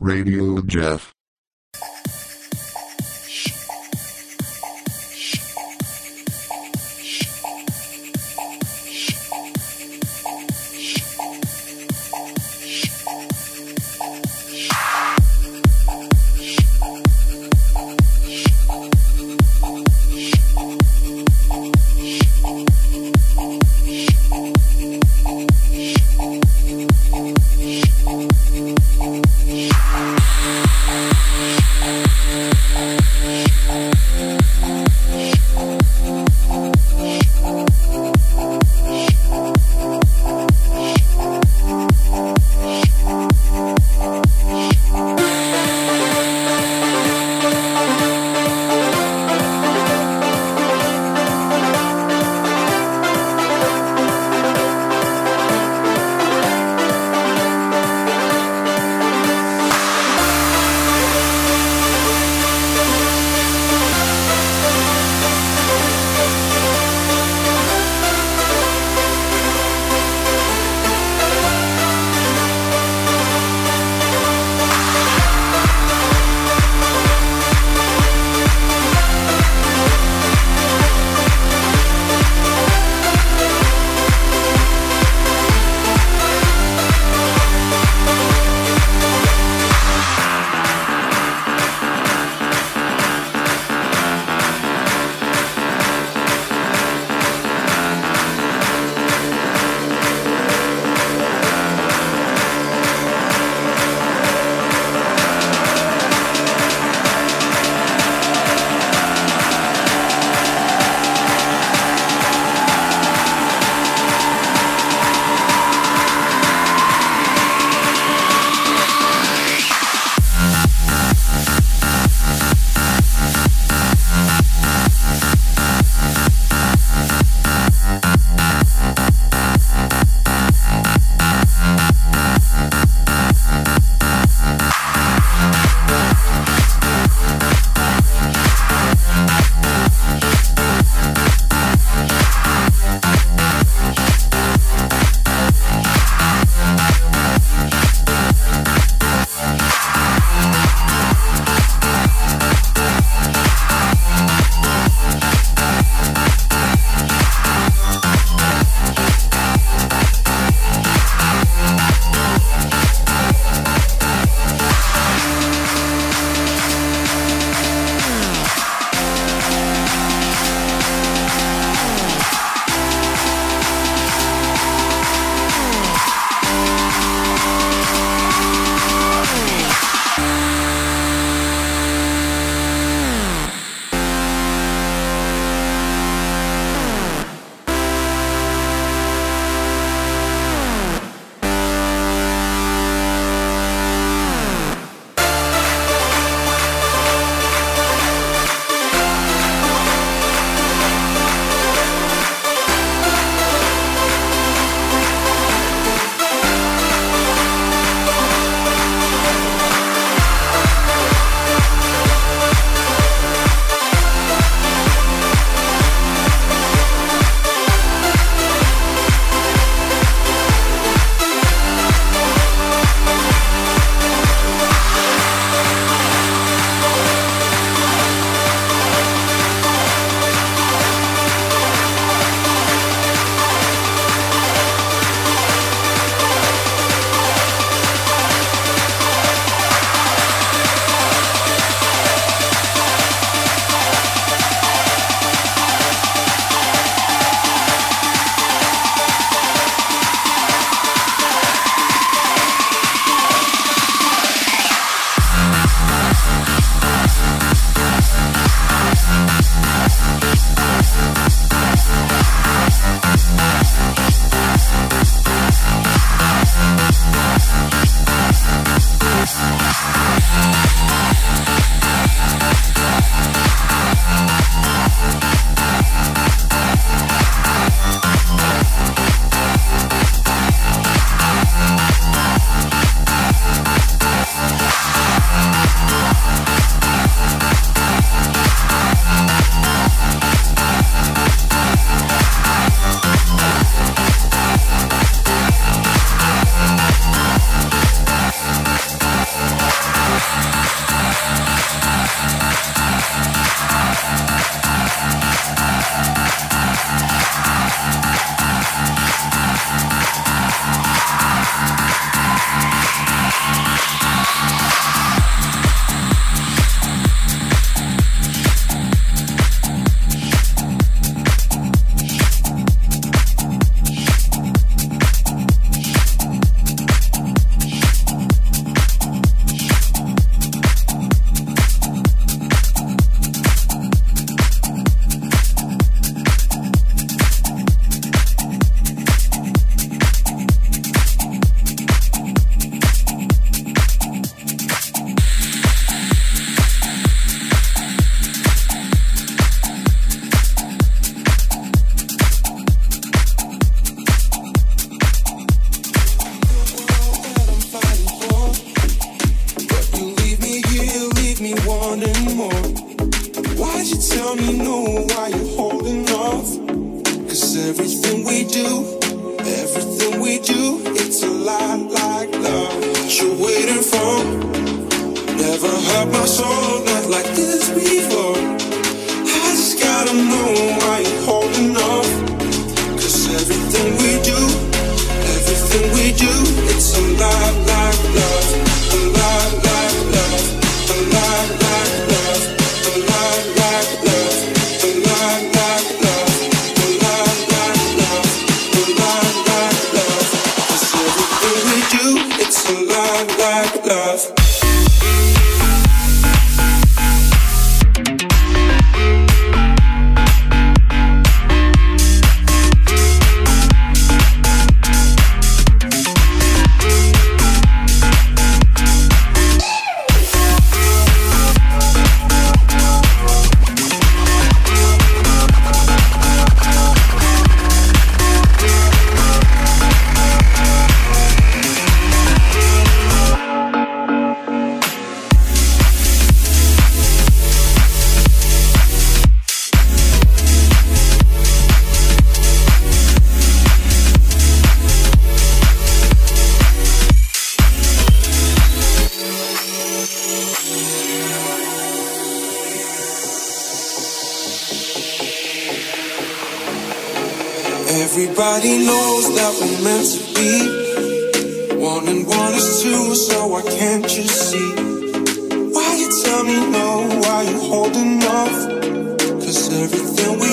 Radio Jeff. Holding off? Cause everything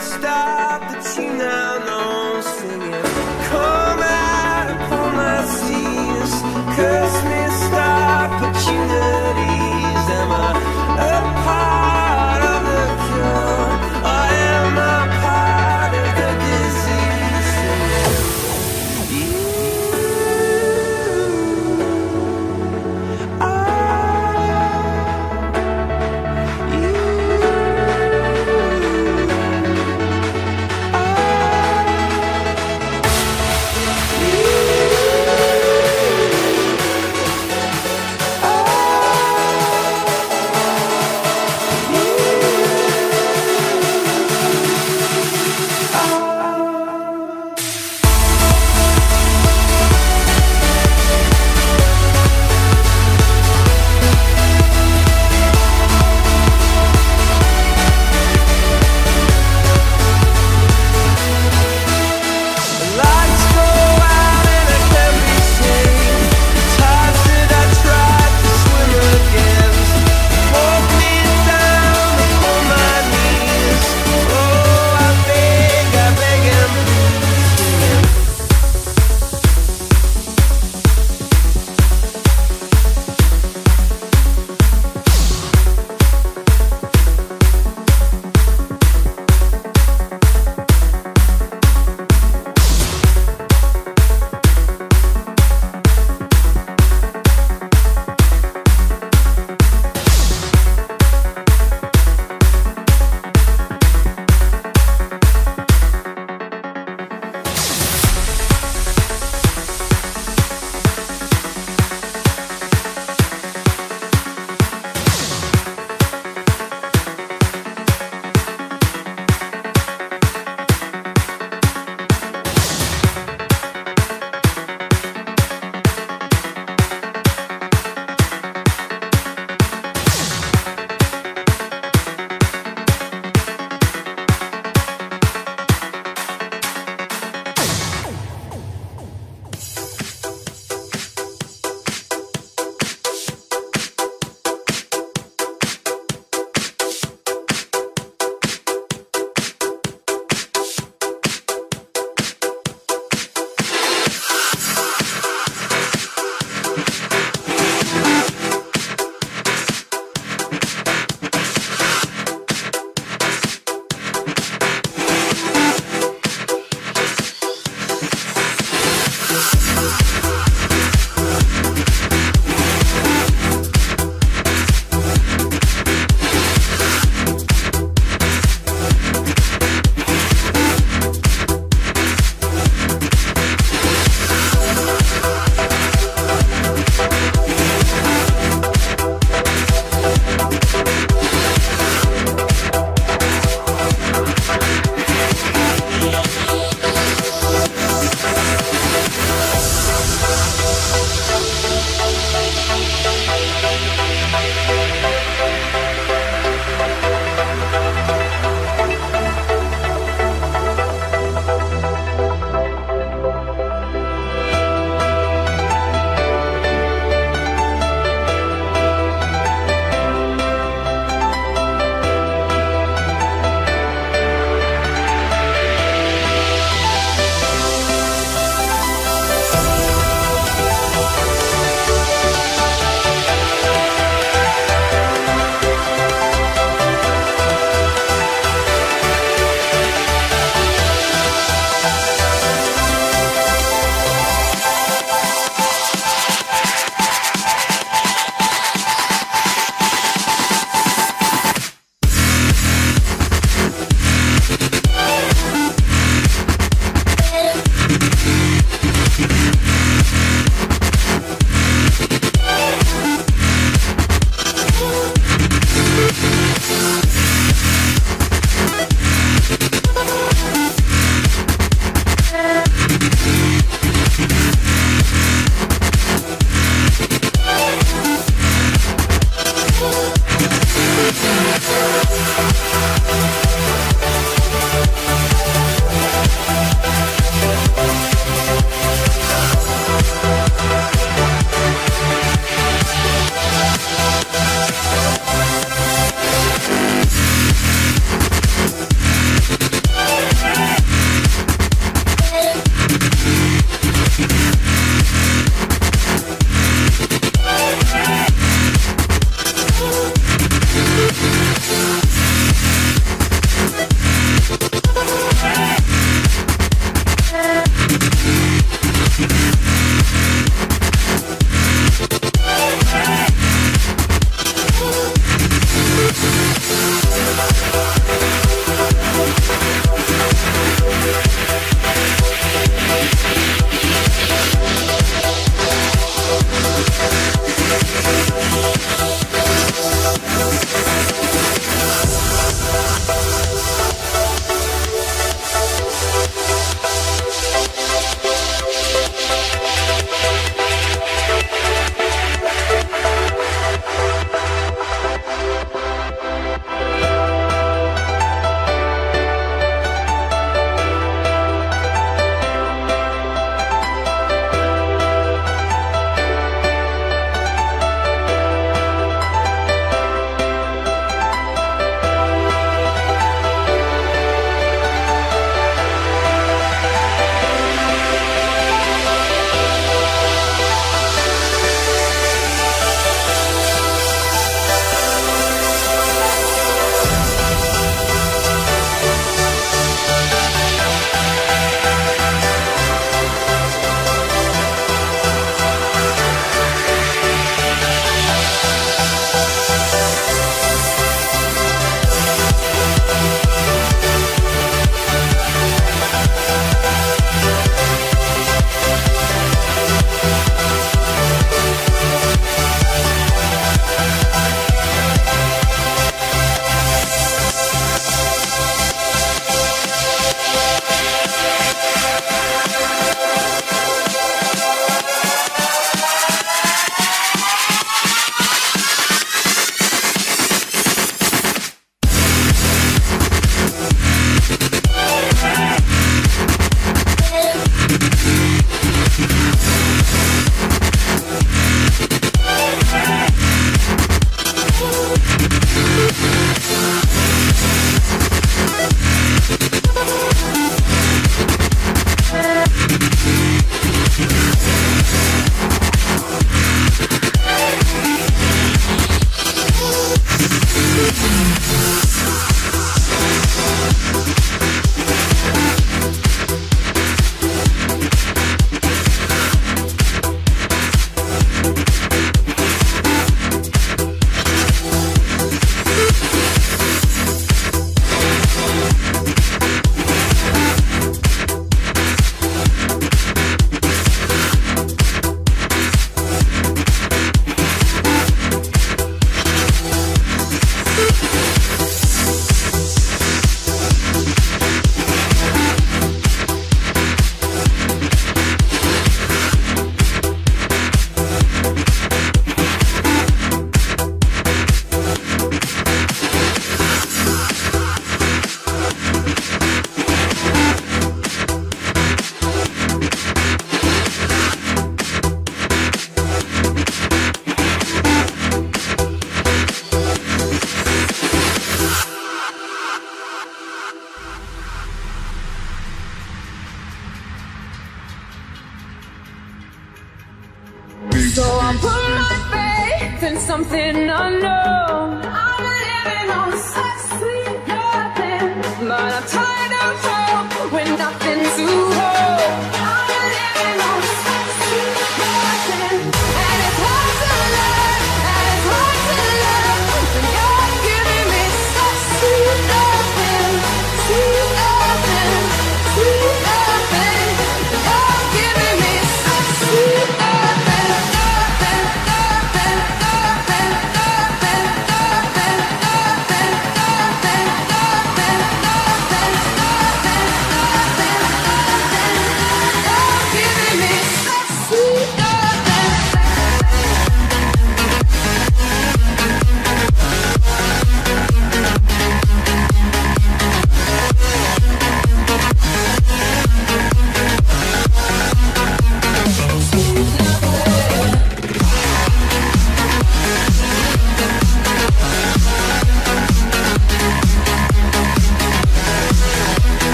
stop that you now know.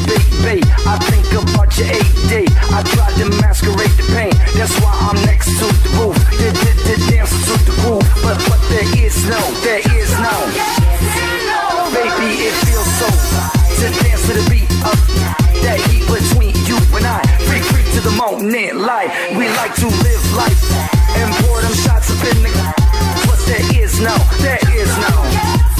Forget you, baby. I think about your AD. I tried to masquerade the pain. That's why I'm next to the roof. Did, did, did dance to the groove. But, but there is no, there is no. Baby, it feels so to dance to the beat of that heat between you and I. Free, free to the moment, light. We like to live life and pour them shots up in the. Plus, there is no, there is no.